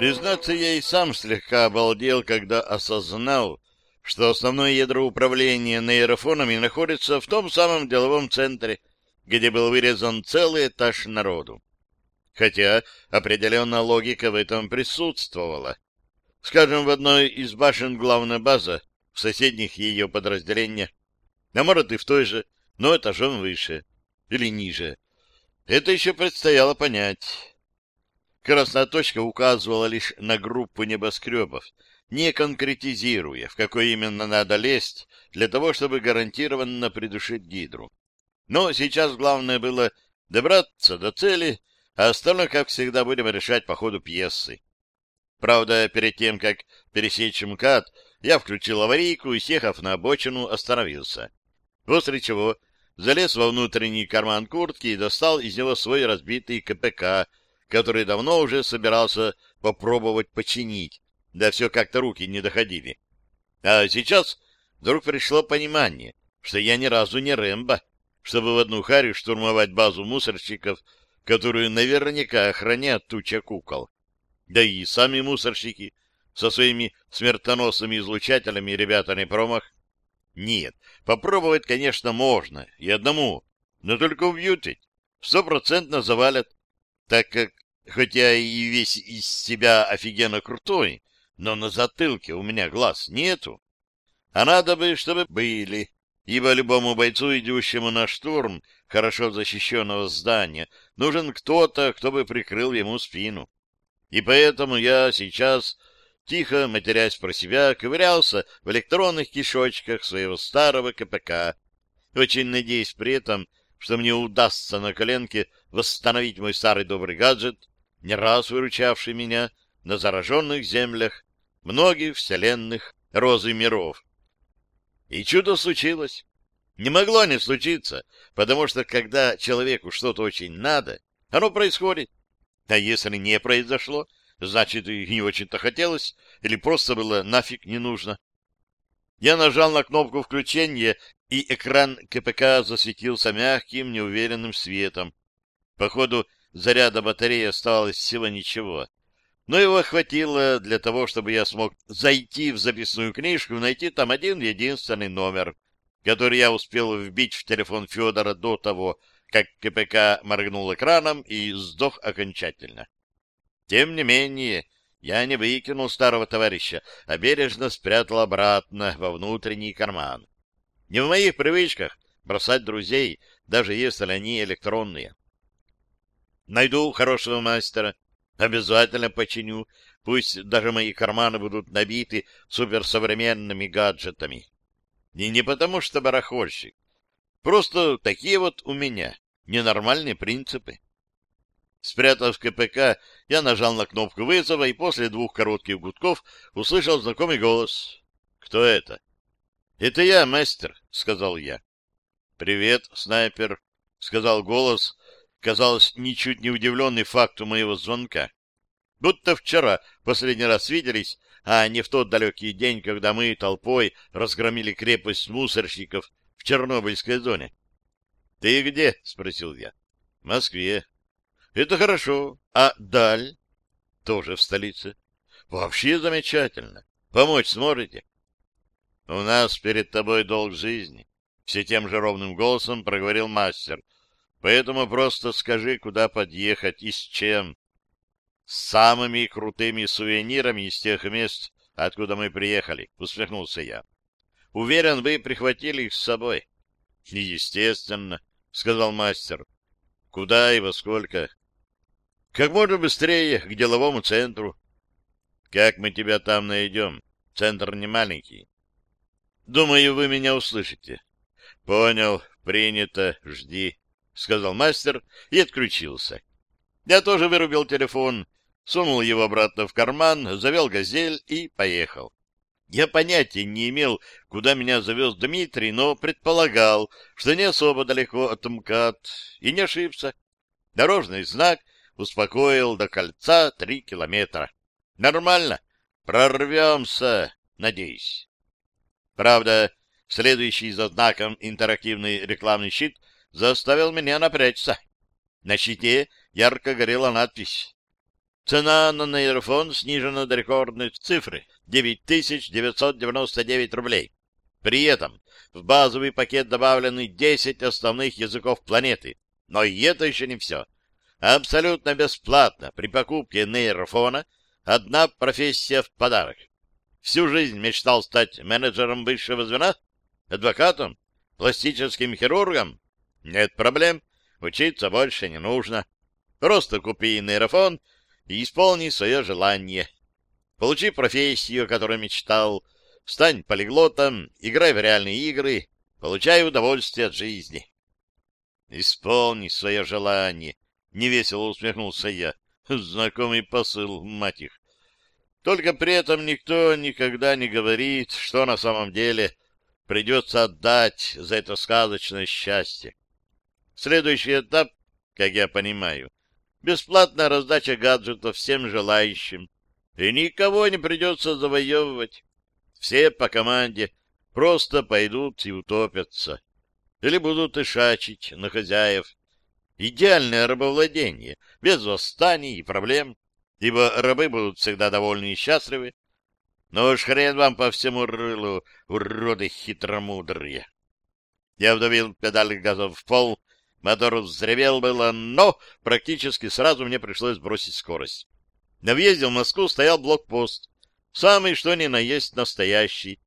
Признаться, я и сам слегка обалдел, когда осознал, что основное ядро управления нейрофонами находится в том самом деловом центре, где был вырезан целый этаж народу. Хотя определенная логика в этом присутствовала. Скажем, в одной из башен главная база, в соседних ее подразделениях, а может и в той же, но этажом выше или ниже. Это еще предстояло понять. Красная точка указывала лишь на группу небоскребов, не конкретизируя, в какой именно надо лезть для того, чтобы гарантированно придушить гидру. Но сейчас главное было добраться до цели, а остальное, как всегда, будем решать по ходу пьесы. Правда, перед тем, как пересечь МКАД, я включил аварийку и, съехав на обочину, остановился. После чего залез во внутренний карман куртки и достал из него свой разбитый КПК, который давно уже собирался попробовать починить, да все как-то руки не доходили. А сейчас вдруг пришло понимание, что я ни разу не Рэмбо, чтобы в одну харю штурмовать базу мусорщиков, которую наверняка охранят туча кукол. Да и сами мусорщики со своими смертоносными излучателями ребята не промах. Нет, попробовать, конечно, можно, и одному, но только убьют ведь, стопроцентно завалят, так как, хотя и весь из себя офигенно крутой, но на затылке у меня глаз нету. А надо бы, чтобы были, ибо любому бойцу, идущему на штурм хорошо защищенного здания, нужен кто-то, кто бы прикрыл ему спину. И поэтому я сейчас, тихо матерясь про себя, ковырялся в электронных кишочках своего старого КПК, очень надеясь при этом, что мне удастся на коленке восстановить мой старый добрый гаджет, не раз выручавший меня на зараженных землях многих вселенных розы миров. И чудо случилось. Не могло не случиться, потому что когда человеку что-то очень надо, оно происходит. А если не произошло, значит, и не очень-то хотелось, или просто было нафиг не нужно. Я нажал на кнопку включения, и экран КПК засветился мягким, неуверенным светом. Походу, заряда батареи осталось всего ничего но его хватило для того, чтобы я смог зайти в записную книжку и найти там один единственный номер, который я успел вбить в телефон Федора до того, как КПК моргнул экраном и сдох окончательно. Тем не менее, я не выкинул старого товарища, а бережно спрятал обратно во внутренний карман. Не в моих привычках бросать друзей, даже если они электронные. Найду хорошего мастера, Обязательно починю, пусть даже мои карманы будут набиты суперсовременными гаджетами. И не потому, что барахольщик. Просто такие вот у меня ненормальные принципы. Спрятав КПК, я нажал на кнопку вызова и после двух коротких гудков услышал знакомый голос. «Кто это?» «Это я, мастер», — сказал я. «Привет, снайпер», — сказал голос, казалось, ничуть не удивленный факту моего звонка. Будто вчера последний раз виделись, а не в тот далекий день, когда мы толпой разгромили крепость мусорщиков в Чернобыльской зоне. — Ты где? — спросил я. — В Москве. — Это хорошо. А Даль? — Тоже в столице. — Вообще замечательно. Помочь сможете? — У нас перед тобой долг жизни, — все тем же ровным голосом проговорил мастер. Поэтому просто скажи, куда подъехать и с чем. С самыми крутыми сувенирами из тех мест, откуда мы приехали, усмехнулся я. Уверен, вы прихватили их с собой. Естественно, сказал мастер. Куда и во сколько? Как можно быстрее, к деловому центру. Как мы тебя там найдем? Центр не маленький. Думаю, вы меня услышите. Понял, принято, жди. — сказал мастер и отключился. Я тоже вырубил телефон, сунул его обратно в карман, завел «Газель» и поехал. Я понятия не имел, куда меня завез Дмитрий, но предполагал, что не особо далеко от МКАД, и не ошибся. Дорожный знак успокоил до кольца три километра. Нормально, прорвемся, надеюсь. Правда, следующий за знаком интерактивный рекламный щит заставил меня напрячься. На щите ярко горела надпись Цена на нейрофон снижена до рекордной цифры — 9999 рублей. При этом в базовый пакет добавлены 10 основных языков планеты. Но и это еще не все. Абсолютно бесплатно при покупке нейрофона одна профессия в подарок. Всю жизнь мечтал стать менеджером высшего звена? Адвокатом? Пластическим хирургом? Нет проблем. Учиться больше не нужно. Просто купи нейрофон и исполни свое желание. Получи профессию, о которой мечтал, стань полиглотом, играй в реальные игры, получай удовольствие от жизни. Исполни свое желание, — невесело усмехнулся я. Знакомый посыл, мать их. Только при этом никто никогда не говорит, что на самом деле придется отдать за это сказочное счастье. Следующий этап, как я понимаю, бесплатная раздача гаджетов всем желающим, и никого не придется завоевывать. Все по команде просто пойдут и утопятся. Или будут ишачить на хозяев. Идеальное рабовладение, без восстаний и проблем, ибо рабы будут всегда довольны и счастливы. Но уж хрен вам по всему рылу, уроды хитромудрые. Я вдавил педаль газов в пол, мотор взревел было, но практически сразу мне пришлось бросить скорость. На въезде в Москву стоял блокпост, самый что ни на есть настоящий.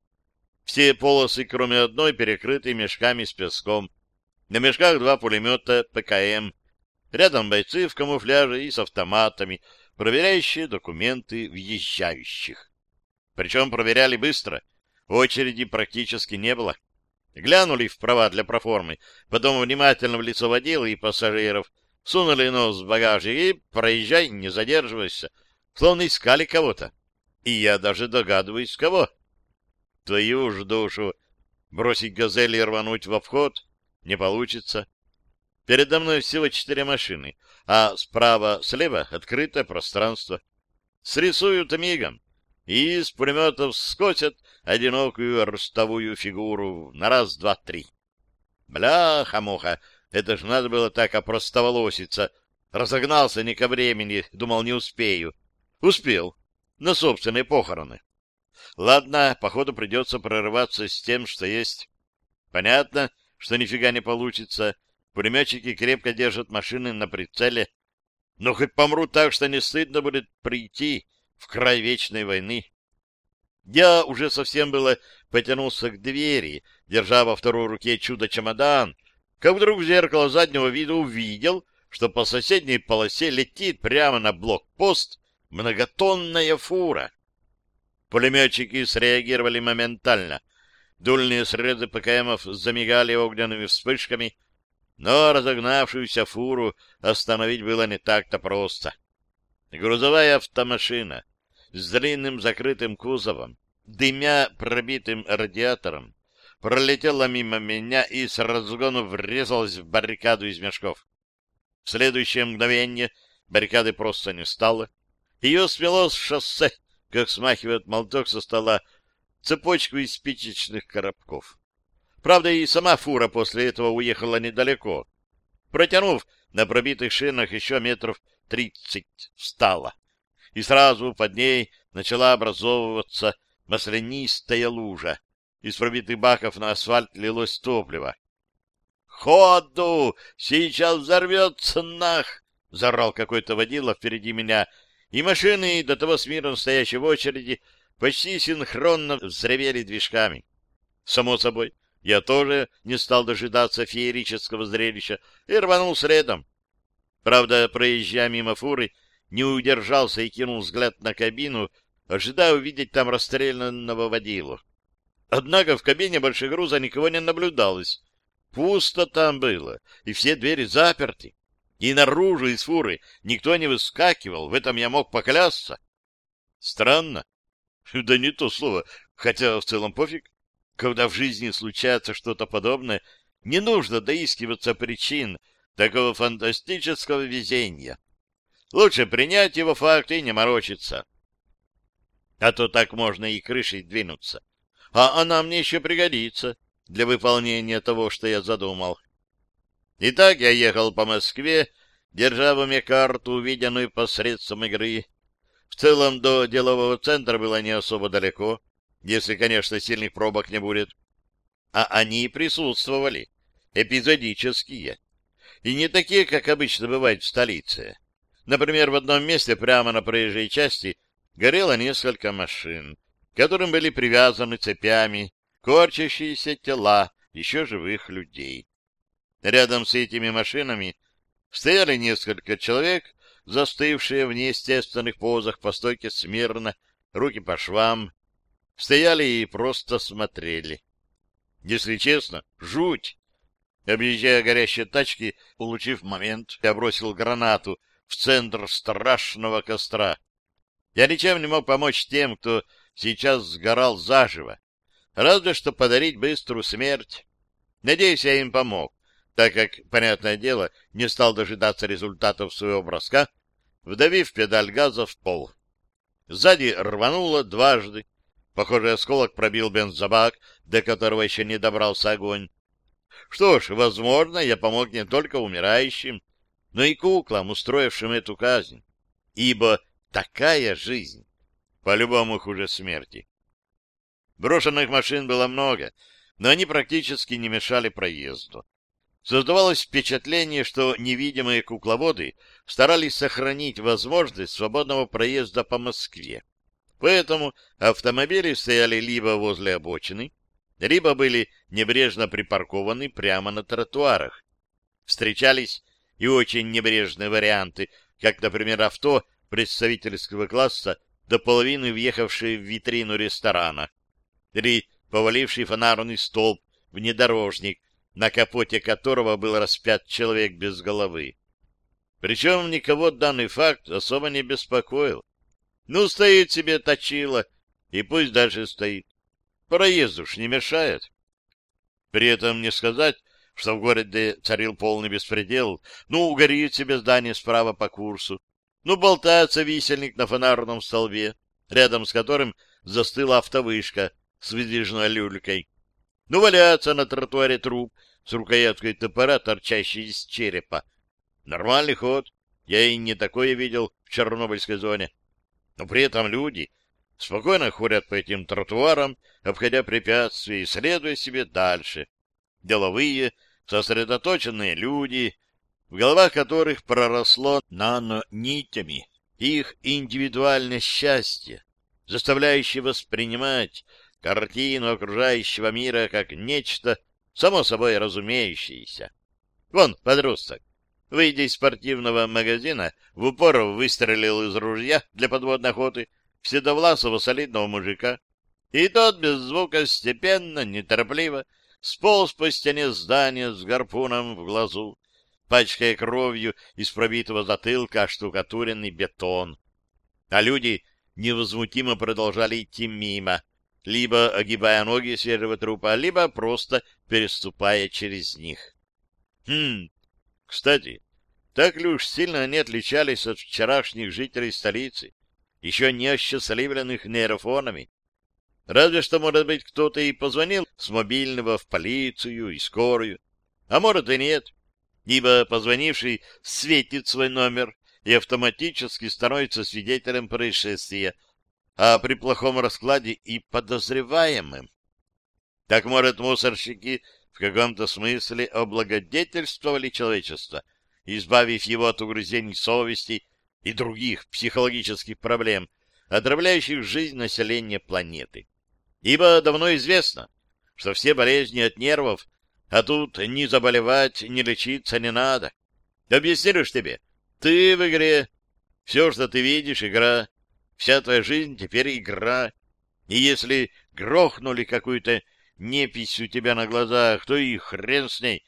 Все полосы, кроме одной, перекрыты мешками с песком. На мешках два пулемета ПКМ. Рядом бойцы в камуфляже и с автоматами, проверяющие документы въезжающих. Причем проверяли быстро. Очереди практически не было. Глянули в права для проформы, потом внимательно в лицо водила и пассажиров, сунули нос в багажник и проезжай, не задерживайся, словно искали кого-то. И я даже догадываюсь, кого. Твою ж душу! Бросить газель и рвануть в обход не получится. Передо мной всего четыре машины, а справа-слева открытое пространство. Срисуют мигом и из пулеметов скосят одинокую ростовую фигуру на раз, два, три. Бляха-муха, это ж надо было так опростоволоситься. Разогнался не ко времени, думал, не успею. Успел. На собственные похороны. Ладно, походу придется прорываться с тем, что есть. Понятно, что нифига не получится. Пулеметчики крепко держат машины на прицеле. Но хоть помру так, что не стыдно будет прийти в край вечной войны. Я уже совсем было потянулся к двери, держа во второй руке чудо-чемодан, как вдруг в зеркало заднего вида увидел, что по соседней полосе летит прямо на блокпост многотонная фура. Пулеметчики среагировали моментально. Дульные срезы ПКМов замигали огненными вспышками, но разогнавшуюся фуру остановить было не так-то просто. Грузовая автомашина с длинным закрытым кузовом, дымя пробитым радиатором, пролетела мимо меня и с разгону врезалась в баррикаду из мешков. В следующее мгновение баррикады просто не стало. Ее смело с шоссе как смахивает молоток со стола цепочку из спичечных коробков. Правда, и сама фура после этого уехала недалеко. Протянув на пробитых шинах еще метров тридцать, встала. И сразу под ней начала образовываться маслянистая лужа. Из пробитых баков на асфальт лилось топливо. «Ходу! Сейчас взорвется нах!» — зарал какой-то водила впереди меня — и машины, до того смирно стоящие в очереди, почти синхронно взревели движками. Само собой, я тоже не стал дожидаться феерического зрелища и рванул следом. Правда, проезжая мимо фуры, не удержался и кинул взгляд на кабину, ожидая увидеть там расстрелянного водилу. Однако в кабине груза никого не наблюдалось. Пусто там было, и все двери заперты. И наружу из фуры никто не выскакивал, в этом я мог поклясться. Странно. Да не то слово, хотя в целом пофиг. Когда в жизни случается что-то подобное, не нужно доискиваться причин такого фантастического везения. Лучше принять его факт и не морочиться. А то так можно и крышей двинуться. А она мне еще пригодится для выполнения того, что я задумал. Итак, я ехал по Москве, держа в уме карту, увиденную посредством игры, В целом до делового центра было не особо далеко, если, конечно, сильных пробок не будет. А они присутствовали, эпизодические. И не такие, как обычно бывает в столице. Например, в одном месте прямо на проезжей части горело несколько машин, к которым были привязаны цепями корчащиеся тела еще живых людей. Рядом с этими машинами стояли несколько человек, застывшие в неестественных позах по стойке смирно, руки по швам, стояли и просто смотрели. Если честно, жуть. Объезжая горящие тачки, улучив момент, я бросил гранату в центр страшного костра. Я ничем не мог помочь тем, кто сейчас сгорал заживо, разве что подарить быструю смерть. Надеюсь, я им помог, так как, понятное дело, не стал дожидаться результатов своего броска, вдавив педаль газа в пол. Сзади рвануло дважды. Похоже, осколок пробил бензобак, до которого еще не добрался огонь. Что ж, возможно, я помог не только умирающим, но и куклам, устроившим эту казнь. Ибо такая жизнь по-любому хуже смерти. Брошенных машин было много, но они практически не мешали проезду. Создавалось впечатление, что невидимые кукловоды старались сохранить возможность свободного проезда по Москве. Поэтому автомобили стояли либо возле обочины, либо были небрежно припаркованы прямо на тротуарах. Встречались и очень небрежные варианты, как, например, авто представительского класса, до половины въехавшие в витрину ресторана, или поваливший фонарный столб, внедорожник, на капоте которого был распят человек без головы. Причем никого данный факт особо не беспокоил. Ну, стоит себе точило, и пусть дальше стоит. Проезду ж не мешает. При этом не сказать, что в городе царил полный беспредел. Ну, угорит себе здание справа по курсу. Ну, болтается висельник на фонарном столбе, рядом с которым застыла автовышка с выдвижной люлькой. Ну, валяется на тротуаре труп с рукояткой топора, торчащей из черепа. Нормальный ход. Я и не такое видел в Чернобыльской зоне. Но при этом люди спокойно ходят по этим тротуарам, обходя препятствия и следуя себе дальше. Деловые, сосредоточенные люди, в головах которых проросло нано-нитями их индивидуальное счастье, заставляющее воспринимать картину окружающего мира как нечто само собой разумеющееся. Вон, подросток, выйдя из спортивного магазина, в упор выстрелил из ружья для подводной охоты в седовласого солидного мужика, и тот без звука степенно, неторопливо сполз по стене здания с гарпуном в глазу, пачкая кровью из пробитого затылка оштукатуренный бетон. А люди невозмутимо продолжали идти мимо, либо огибая ноги свежего трупа, либо просто переступая через них. Хм, кстати, так ли уж сильно они отличались от вчерашних жителей столицы, еще не осчастливленных нейрофонами? Разве что, может быть, кто-то и позвонил с мобильного в полицию и скорую, а может и нет, ибо позвонивший светит свой номер и автоматически становится свидетелем происшествия, а при плохом раскладе и подозреваемым. Так, может, мусорщики в каком-то смысле облагодетельствовали человечество, избавив его от угрызений совести и других психологических проблем, отравляющих жизнь населения планеты. Ибо давно известно, что все болезни от нервов, а тут ни заболевать, ни лечиться не надо. Объяснишь тебе, ты в игре, все, что ты видишь, игра, Вся твоя жизнь теперь игра. И если грохнули какую-то непись у тебя на глазах, то и хрен с ней.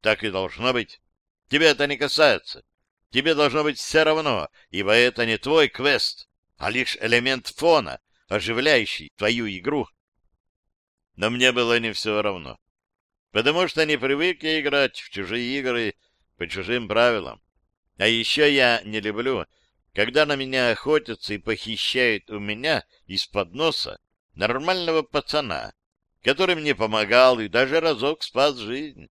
Так и должно быть. Тебя это не касается. Тебе должно быть все равно, ибо это не твой квест, а лишь элемент фона, оживляющий твою игру. Но мне было не все равно, потому что не привык я играть в чужие игры по чужим правилам. А еще я не люблю, когда на меня охотятся и похищают у меня из-под носа нормального пацана, который мне помогал и даже разок спас жизнь.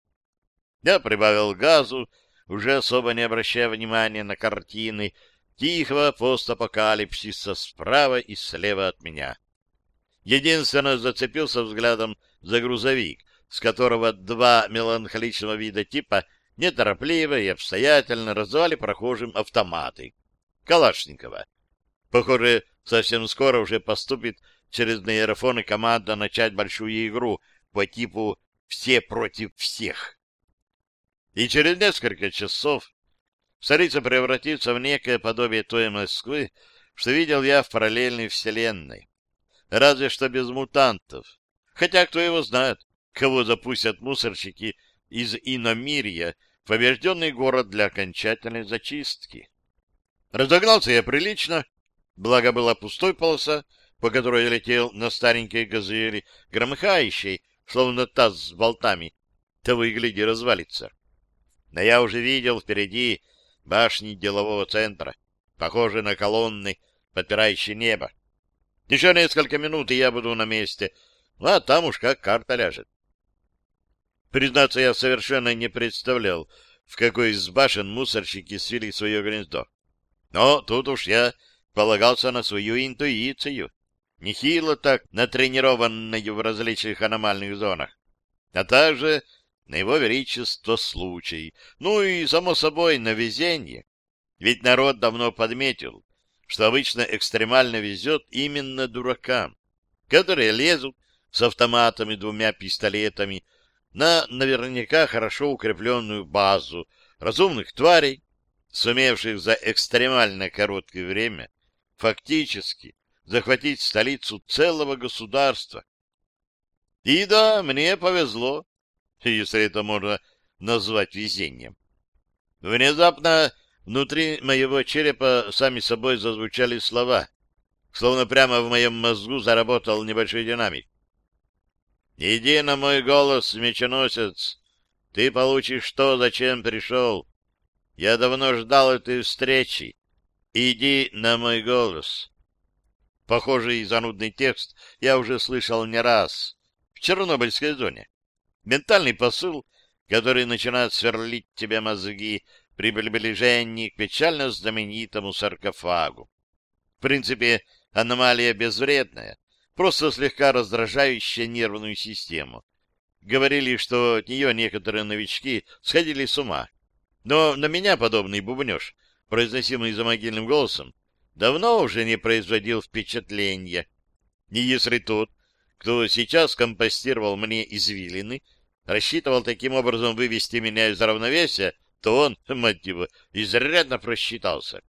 Я прибавил газу, уже особо не обращая внимания на картины, тихого постапокалипсиса справа и слева от меня. Единственно зацепился взглядом за грузовик, с которого два меланхоличного вида типа неторопливо и обстоятельно раздавали прохожим автоматы. Калашникова. Похоже, совсем скоро уже поступит через нейрофоны команда начать большую игру по типу «все против всех». И через несколько часов столица превратится в некое подобие той Москвы, что видел я в параллельной вселенной. Разве что без мутантов. Хотя кто его знает, кого запустят мусорщики из иномирья в побежденный город для окончательной зачистки. Разогнался я прилично, благо была пустой полоса, по которой я летел на старенькой газели, громыхающей, словно таз с болтами, того и гляди развалится. Но я уже видел впереди башни делового центра, похожие на колонны, подпирающие небо. Еще несколько минут, и я буду на месте, ну, а там уж как карта ляжет. Признаться, я совершенно не представлял, в какой из башен мусорщики свели свое гнездо. Но тут уж я полагался на свою интуицию, нехило так натренированную в различных аномальных зонах, а также на его величество случай, ну и, само собой, на везение. Ведь народ давно подметил, что обычно экстремально везет именно дуракам, которые лезут с автоматами, двумя пистолетами на наверняка хорошо укрепленную базу разумных тварей, сумевших за экстремально короткое время фактически захватить столицу целого государства. И да, мне повезло, если это можно назвать везением. Внезапно внутри моего черепа сами собой зазвучали слова, словно прямо в моем мозгу заработал небольшой динамик. «Иди на мой голос, меченосец, ты получишь то, зачем пришел. Я давно ждал этой встречи. Иди на мой голос». Похожий занудный текст я уже слышал не раз в Чернобыльской зоне. Ментальный посыл, который начинает сверлить тебе мозги при приближении к печально знаменитому саркофагу. В принципе, аномалия безвредная, просто слегка раздражающая нервную систему. Говорили, что от нее некоторые новички сходили с ума. Но на меня подобный бубнеж, произносимый за могильным голосом, давно уже не производил впечатления. И если тот, кто сейчас компостировал мне извилины, рассчитывал таким образом вывести меня из равновесия, то он, мать его, изрядно просчитался.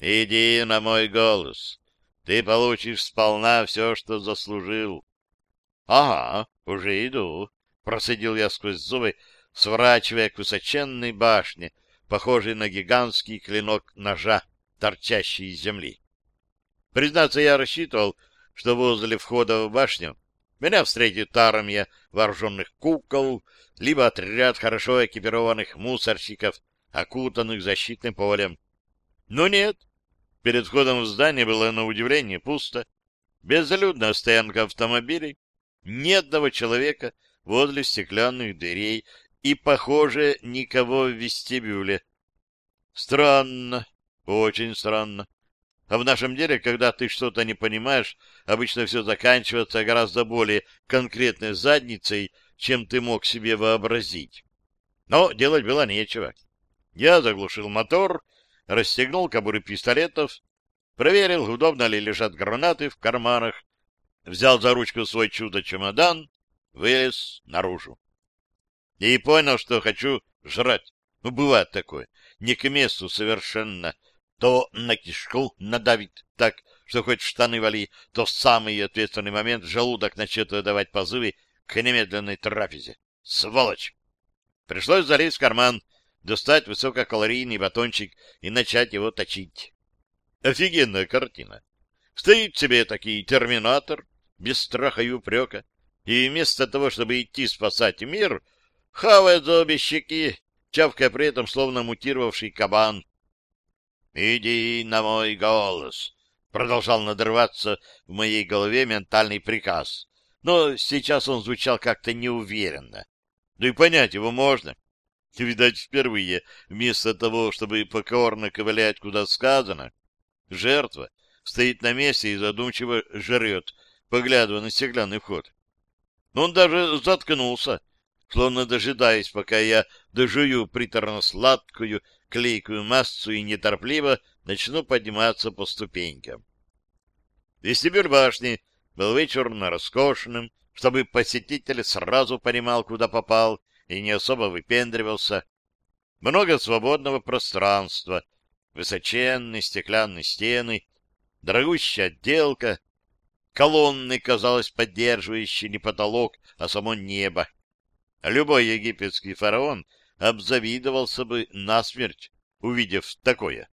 «Иди на мой голос. Ты получишь сполна все, что заслужил». «Ага, уже иду», — процедил я сквозь зубы, сворачивая к высоченной башне, похожей на гигантский клинок ножа торчащий из земли. Признаться, я рассчитывал, что возле входа в башню меня встретит армия вооруженных кукол, либо отряд хорошо экипированных мусорщиков, окутанных защитным полем. Но нет. Перед входом в здание было на удивление пусто. Безлюдная стоянка автомобилей, ни одного человека возле стеклянных дверей и, похоже, никого в вестибюле. Странно, очень странно. А в нашем деле, когда ты что-то не понимаешь, обычно все заканчивается гораздо более конкретной задницей, чем ты мог себе вообразить. Но делать было нечего. Я заглушил мотор, расстегнул кобуры пистолетов, проверил, удобно ли лежат гранаты в карманах, взял за ручку свой чудо-чемодан, вылез наружу. И понял, что хочу жрать. Ну, бывает такое. Не к месту совершенно то на кишку надавит так, что хоть штаны вали, то в самый ответственный момент желудок начнет выдавать позывы к немедленной трапезе. Сволочь! Пришлось залезть в карман, достать высококалорийный батончик и начать его точить. Офигенная картина. Стоит себе такой терминатор, без страха и упрека, и вместо того, чтобы идти спасать мир, хавает за обе щеки, чавкая при этом словно мутировавший кабан, «Иди на мой голос!» — продолжал надрываться в моей голове ментальный приказ. Но сейчас он звучал как-то неуверенно. Да и понять его можно. Видать, впервые, вместо того, чтобы покорно ковылять, куда сказано, жертва стоит на месте и задумчиво жрет, поглядывая на стеклянный вход. Он даже заткнулся, словно дожидаясь, пока я дожую приторно-сладкую клейкую массу и неторопливо начну подниматься по ступенькам. Вестибюль башни был вычурно роскошным, чтобы посетитель сразу понимал, куда попал, и не особо выпендривался. Много свободного пространства, высоченные стеклянные стены, дорогущая отделка, колонны, казалось, поддерживающие не потолок, а само небо. Любой египетский фараон обзавидовался бы насмерть, увидев такое.